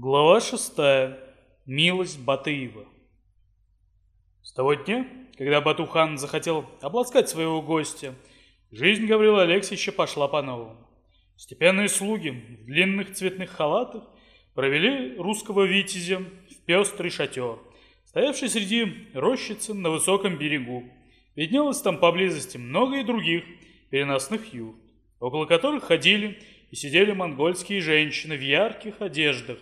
Глава шестая. Милость Батыева. С того дня, когда Батухан захотел обласкать своего гостя, жизнь Гаврила Алексеевича пошла по-новому. Степенные слуги в длинных цветных халатах провели русского витязя в пестрый шатер, стоявший среди рощицы на высоком берегу. Виднелось там поблизости много и других переносных юрт, около которых ходили и сидели монгольские женщины в ярких одеждах,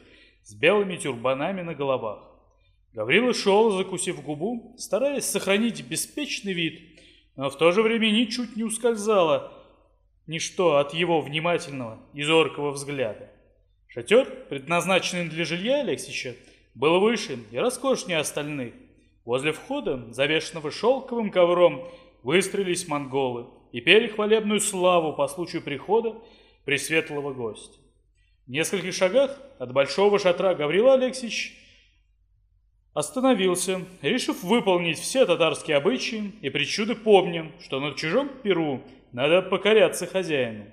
с белыми тюрбанами на головах. Гаврила шел, закусив губу, стараясь сохранить беспечный вид, но в то же время ничуть не ускользало ничто от его внимательного и зоркого взгляда. Шатер, предназначенный для жилья Алексича, был выше и роскошнее остальных. Возле входа, завешенного шелковым ковром, выстроились монголы и пели хвалебную славу по случаю прихода пресветлого гостя. В нескольких шагах от большого шатра Гаврила Алексеевич остановился, решив выполнить все татарские обычаи и причуды помня, что на чужом перу надо покоряться хозяину.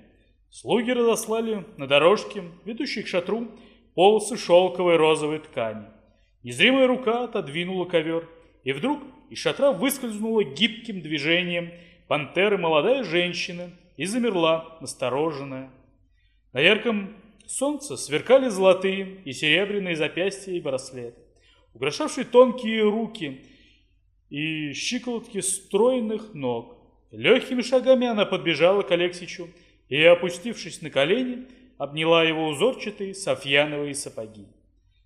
Слуги разослали на дорожке, ведущей к шатру, полосы шелковой розовой ткани. Незримая рука отодвинула ковер, и вдруг из шатра выскользнула гибким движением пантеры молодая женщина и замерла, настороженная. На ярком солнца сверкали золотые и серебряные запястья и браслеты, украшавшие тонкие руки и щиколотки стройных ног. Легкими шагами она подбежала к Алексичу и, опустившись на колени, обняла его узорчатые софьяновые сапоги.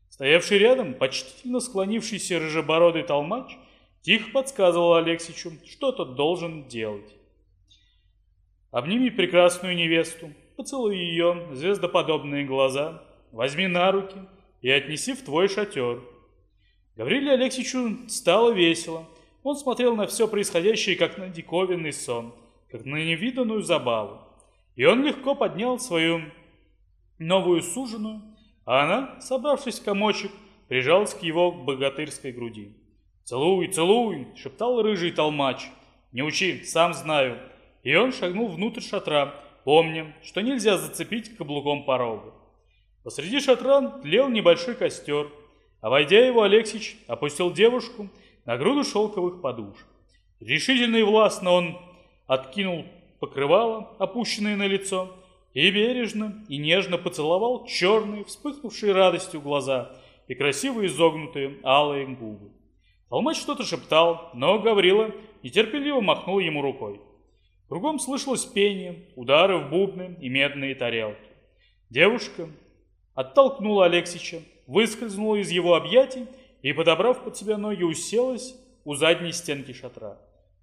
Стоявший рядом, почтительно склонившийся рыжебородый толмач, тихо подсказывал Алексичу, что тот должен делать. «Обними прекрасную невесту, поцелуй ее звездоподобные глаза, возьми на руки и отнеси в твой шатер. Гавриле Алексеевичу стало весело. Он смотрел на все происходящее, как на диковинный сон, как на невиданную забаву. И он легко поднял свою новую суженую, а она, собравшись в комочек, прижалась к его богатырской груди. «Целуй, целуй!» — шептал рыжий толмач. «Не учи, сам знаю». И он шагнул внутрь шатра, Помним, что нельзя зацепить каблуком порога. Посреди шатра тлел небольшой костер, а войдя его, Алексич опустил девушку на груду шелковых подушек. Решительно и властно он откинул покрывало, опущенное на лицо, и бережно и нежно поцеловал черные, вспыхнувшие радостью глаза и красиво изогнутые алые губы. Толмач что-то шептал, но Гаврила нетерпеливо махнул ему рукой. Кругом слышалось пение, удары в бубны и медные тарелки. Девушка оттолкнула Алексича, выскользнула из его объятий и, подобрав под себя ноги, уселась у задней стенки шатра.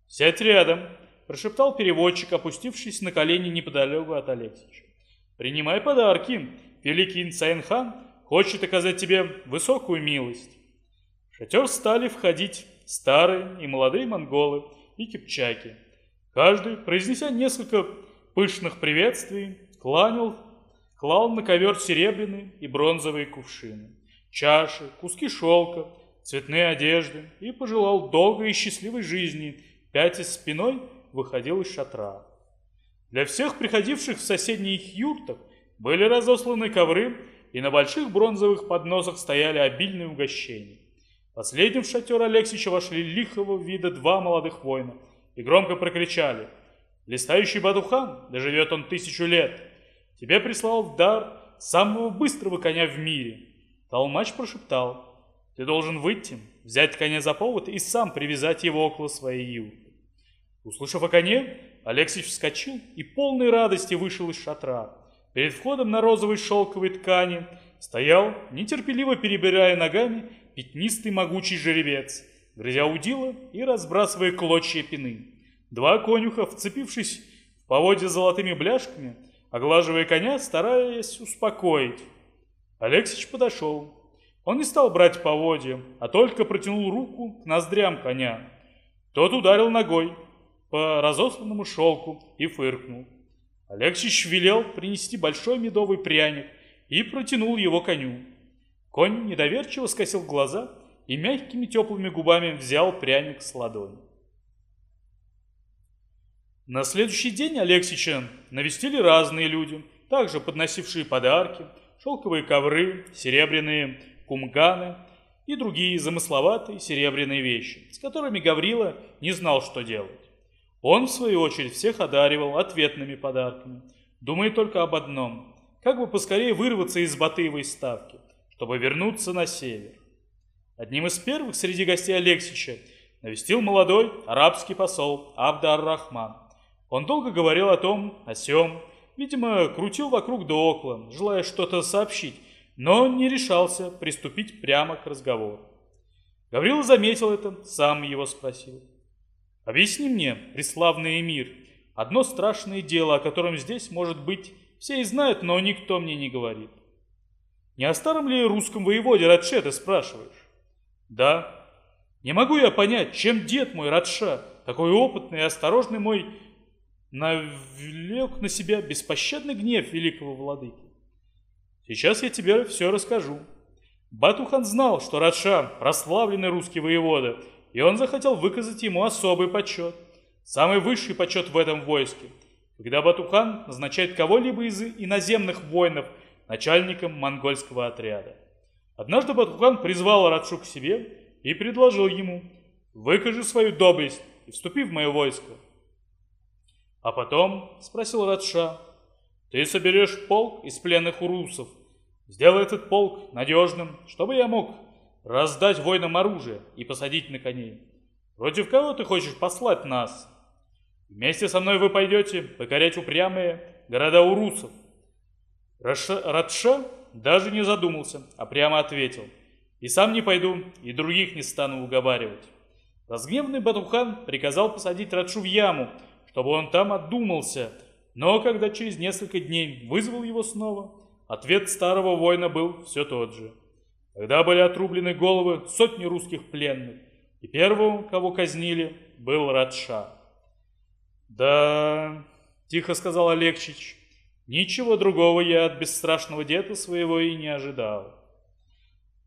«Сядь рядом», – прошептал переводчик, опустившись на колени неподалеку от Алексича. «Принимай подарки. Великий Инсайнхан хочет оказать тебе высокую милость». В шатер стали входить старые и молодые монголы и кипчаки – Каждый, произнеся несколько пышных приветствий, кланял, клал на ковер серебряные и бронзовые кувшины, чаши, куски шелка, цветные одежды и пожелал долгой и счастливой жизни, пятясь спиной выходил из шатра. Для всех приходивших в соседних юртах были разосланы ковры, и на больших бронзовых подносах стояли обильные угощения. Последним в шатер Алексича вошли лихого вида два молодых воина – и громко прокричали «Листающий Бадухан, доживет он тысячу лет, тебе прислал в дар самого быстрого коня в мире». Толмач прошептал «Ты должен выйти, взять коня за повод и сам привязать его около своей юрты». Услышав о коне, Алексей вскочил и полной радости вышел из шатра. Перед входом на розовой шелковой ткани стоял, нетерпеливо перебирая ногами, пятнистый могучий жеребец – грызя удила и разбрасывая клочья пины. Два конюха, вцепившись в поводья золотыми бляшками, оглаживая коня, стараясь успокоить. Алексич подошел. Он не стал брать поводья, а только протянул руку к ноздрям коня. Тот ударил ногой по разосланному шелку и фыркнул. Алексич велел принести большой медовый пряник и протянул его коню. Конь недоверчиво скосил глаза и мягкими теплыми губами взял пряник с ладони. На следующий день Алексича навестили разные люди, также подносившие подарки, шелковые ковры, серебряные кумганы и другие замысловатые серебряные вещи, с которыми Гаврила не знал, что делать. Он, в свою очередь, всех одаривал ответными подарками, думая только об одном – как бы поскорее вырваться из Батыевой ставки, чтобы вернуться на север. Одним из первых среди гостей Алексича навестил молодой арабский посол Абдар-Рахман. Он долго говорил о том, о сём, видимо, крутил вокруг да около, желая что-то сообщить, но не решался приступить прямо к разговору. Гаврила заметил это, сам его спросил. Объясни мне, преславный эмир, одно страшное дело, о котором здесь, может быть, все и знают, но никто мне не говорит. Не о старом ли русском воеводе Радше ты спрашиваешь? Да. Не могу я понять, чем дед мой Радша, такой опытный и осторожный мой, навлек на себя беспощадный гнев великого владыки. Сейчас я тебе все расскажу. Батухан знал, что Радша – прославленный русский воевода – и он захотел выказать ему особый почет, самый высший почет в этом войске, когда Батухан назначает кого-либо из иноземных воинов начальником монгольского отряда. Однажды Батухан призвал Радшу к себе и предложил ему «Выкажи свою доблесть и вступи в мое войско». А потом, спросил Радша, ты соберешь полк из пленных урусов. Сделай этот полк надежным, чтобы я мог раздать воинам оружие и посадить на коней. Против кого ты хочешь послать нас? Вместе со мной вы пойдете покорять упрямые города урусов. Радша даже не задумался, а прямо ответил. И сам не пойду, и других не стану уговаривать. Разгневанный Батухан приказал посадить Радшу в яму, чтобы он там отдумался, но когда через несколько дней вызвал его снова, ответ старого воина был все тот же – Тогда были отрублены головы сотни русских пленных, и первым, кого казнили, был Радша. «Да...» — тихо сказал Алексич, — «ничего другого я от бесстрашного деда своего и не ожидал».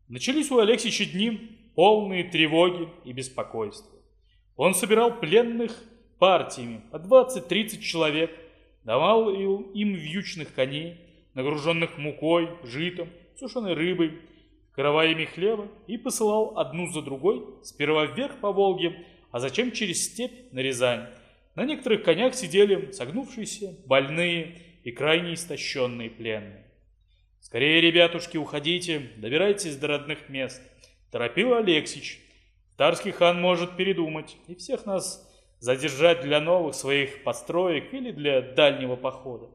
Начались у Алексича дни, полные тревоги и беспокойства. Он собирал пленных партиями по 20-30 человек, давал им вьючных коней, нагруженных мукой, житом, сушеной рыбой, караваями хлеба и посылал одну за другой сперва вверх по Волге, а затем через степь на Рязань. На некоторых конях сидели согнувшиеся, больные и крайне истощенные пленные. «Скорее, ребятушки, уходите, добирайтесь до родных мест», – торопил Алексич. «Тарский хан может передумать и всех нас задержать для новых своих построек или для дальнего похода».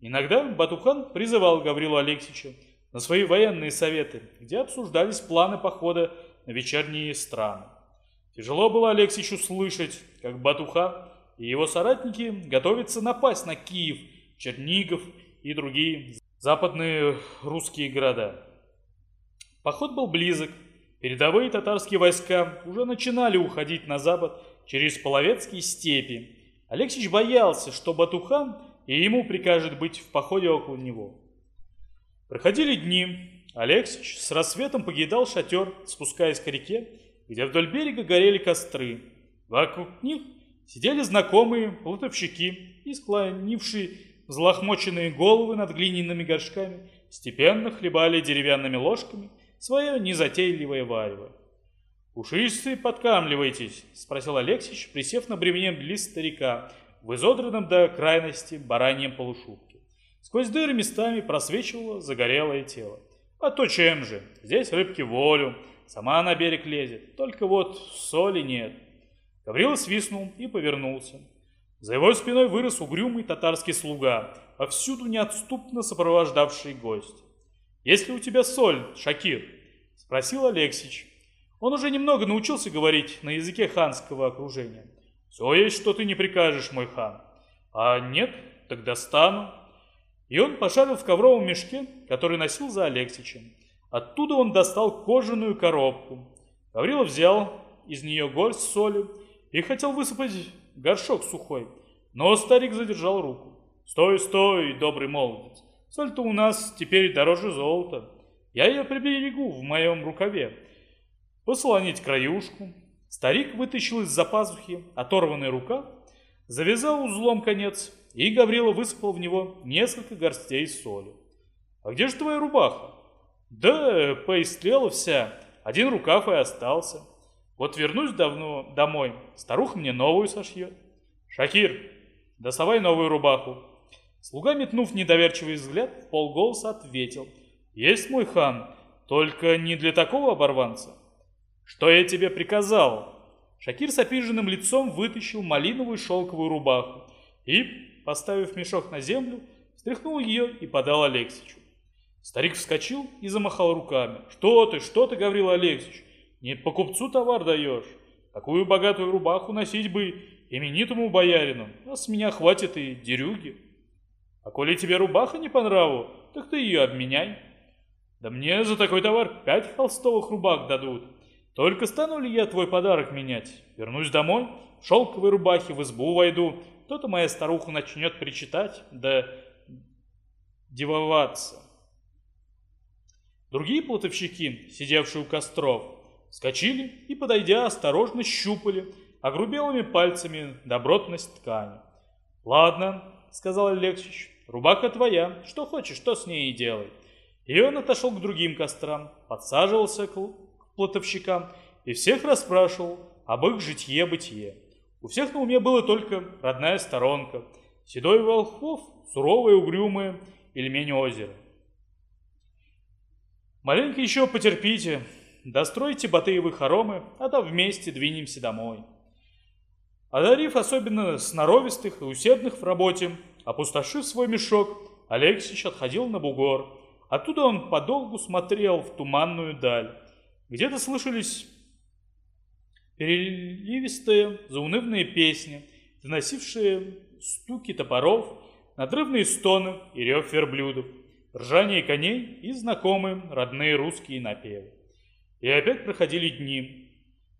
Иногда Батухан призывал Гаврилу Алексича на свои военные советы, где обсуждались планы похода на вечерние страны. Тяжело было Алексичу слышать, как Батуха и его соратники готовятся напасть на Киев, Чернигов и другие западные русские города. Поход был близок. Передовые татарские войска уже начинали уходить на запад через Половецкие степи. Алексич боялся, что Батухан и ему прикажет быть в походе около него. Проходили дни. Алексич с рассветом покидал шатер, спускаясь к реке, где вдоль берега горели костры. Вокруг них сидели знакомые плотовщики и склонившие взлохмоченные головы над глиняными горшками, степенно хлебали деревянными ложками свое незатейливое варево. «Пушистые подкамливаетесь?» — спросил Алексич, присев на бревне близ старика, в изодранном до крайности бараньем полушубке. Сквозь дыры местами просвечивало загорелое тело. А то чем же? Здесь рыбки волю, сама на берег лезет, только вот соли нет. Гаврила свистнул и повернулся. За его спиной вырос угрюмый татарский слуга, повсюду неотступно сопровождавший гость. «Есть ли у тебя соль, Шакир?» – спросил Алексич. Он уже немного научился говорить на языке ханского окружения. «Все есть, что ты не прикажешь, мой хан». «А нет, тогда стану». И он пошарил в ковровом мешке, который носил за Алексичем. Оттуда он достал кожаную коробку. Гаврила взял из нее горсть соли и хотел высыпать горшок сухой, но старик задержал руку. «Стой, стой, добрый молодец, соль-то у нас теперь дороже золота. Я ее приберегу в моем рукаве. Послонить краюшку». Старик вытащил из-за пазухи оторванный рукав, завязал узлом конец и Гаврила высыпал в него несколько горстей соли. «А где же твоя рубаха?» «Да, поистлела вся, один рукав и остался. Вот вернусь давно домой, старуха мне новую сошьет». «Шакир, доставай новую рубаху». Слуга, метнув недоверчивый взгляд, в полголоса ответил. «Есть мой хан, только не для такого оборванца». «Что я тебе приказал?» Шакир с обиженным лицом вытащил малиновую шелковую рубаху и, поставив мешок на землю, стряхнул ее и подал Алексичу. Старик вскочил и замахал руками. «Что ты, что ты, Гаврил Алексич? Не по купцу товар даешь. Такую богатую рубаху носить бы именитому боярину, а с меня хватит и дерюги. А коли тебе рубаха не по нраву, так ты ее обменяй. Да мне за такой товар пять холстовых рубах дадут. Только стану ли я твой подарок менять? Вернусь домой, в шелковой рубахе в избу войду, то-то моя старуха начнет причитать, да девоваться. Другие плотовщики, сидевшие у костров, скочили и, подойдя, осторожно щупали, огрубелыми пальцами добротность ткани. «Ладно», — сказал Алексич, — «рубаха твоя, что хочешь, то с ней и делай». И он отошел к другим кострам, подсаживался к плотовщикам и всех расспрашивал об их житье-бытие. У всех на уме было только родная сторонка, седой волхов, суровые угрюмые, ильмень озера. Маленько еще потерпите, достройте Батыевы хоромы, а то вместе двинемся домой. Одарив особенно сноровистых и усердных в работе, опустошив свой мешок, Алексич отходил на бугор. Оттуда он подолгу смотрел в туманную даль. Где-то слышались переливистые, заунывные песни, доносившие стуки топоров, надрывные стоны и рев верблюдов, ржание коней и знакомые родные русские напевы. И опять проходили дни,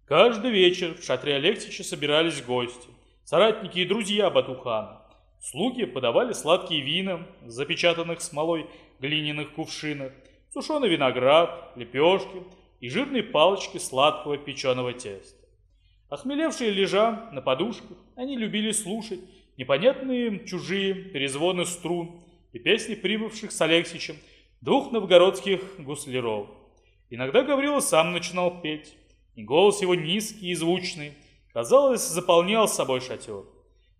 Каждый вечер в шатре Алексича собирались гости, соратники и друзья Батухана. Слуги подавали сладкие вина в запечатанных смолой глиняных кувшинах, сушеный виноград, лепешки и жирные палочки сладкого печеного теста. Охмелевшие лежа на подушках, они любили слушать непонятные чужие перезвоны струн и песни прибывших с Алексичем двух новгородских гусляров. Иногда Гаврила сам начинал петь и голос его низкий и звучный, казалось, заполнял собой шатер.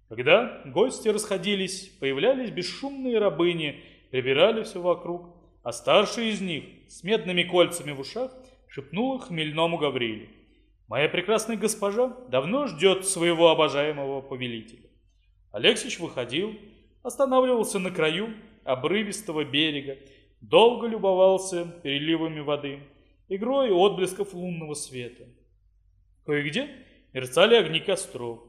Когда гости расходились, появлялись бесшумные рабыни, прибирали все вокруг, а старший из них, с медными кольцами в ушах, шепнула хмельному Гавриле. «Моя прекрасная госпожа давно ждет своего обожаемого повелителя». Алексич выходил, останавливался на краю обрывистого берега, долго любовался переливами воды, игрой отблесков лунного света. Кое-где мерцали огни костров.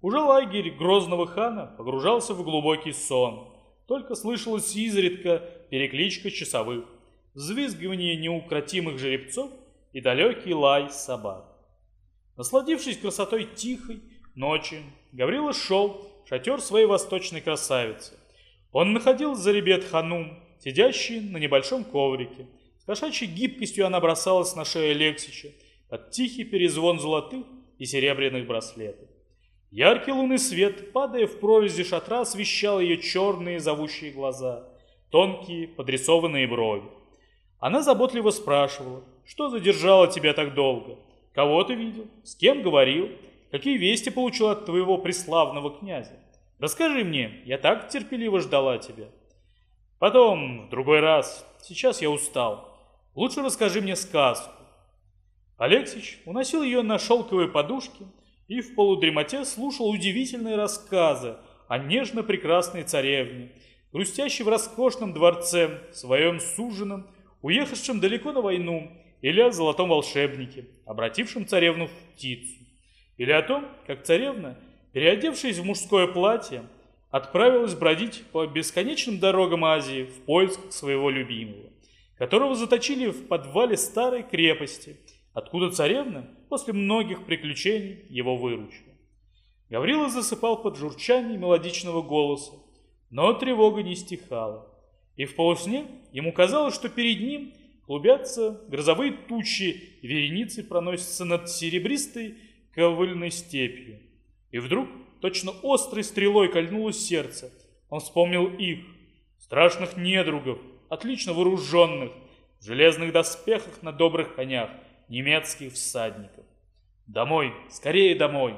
Уже лагерь грозного хана погружался в глубокий сон. Только слышалась изредка перекличка часовых, взвизгивание неукротимых жеребцов и далекий лай собак. Насладившись красотой тихой ночи, Гаврила шел в шатер своей восточной красавицы. Он находил заребет ханум, сидящий на небольшом коврике, кошачьей гибкостью она бросалась на шею Алексича под тихий перезвон золотых и серебряных браслетов. Яркий лунный свет, падая в прорези шатра, освещал ее черные зовущие глаза, тонкие подрисованные брови. Она заботливо спрашивала, что задержало тебя так долго? Кого ты видел? С кем говорил? Какие вести получил от твоего преславного князя? Расскажи мне, я так терпеливо ждала тебя. Потом, в другой раз, сейчас я устал. Лучше расскажи мне сказку. Алексич уносил ее на шелковой подушке и в полудремоте слушал удивительные рассказы о нежно-прекрасной царевне, грустящей в роскошном дворце, своем суженом, уехавшем далеко на войну, или о золотом волшебнике, обратившем царевну в птицу, или о том, как царевна, переодевшись в мужское платье, отправилась бродить по бесконечным дорогам Азии в поиск своего любимого которого заточили в подвале старой крепости, откуда царевна после многих приключений его выручила. Гаврила засыпал под журчание мелодичного голоса, но тревога не стихала, и в полусне ему казалось, что перед ним клубятся грозовые тучи, вереницы проносятся над серебристой ковыльной степью. И вдруг точно острой стрелой кольнулось сердце. Он вспомнил их, страшных недругов, отлично вооруженных, в железных доспехах на добрых конях, немецких всадников. Домой, скорее домой!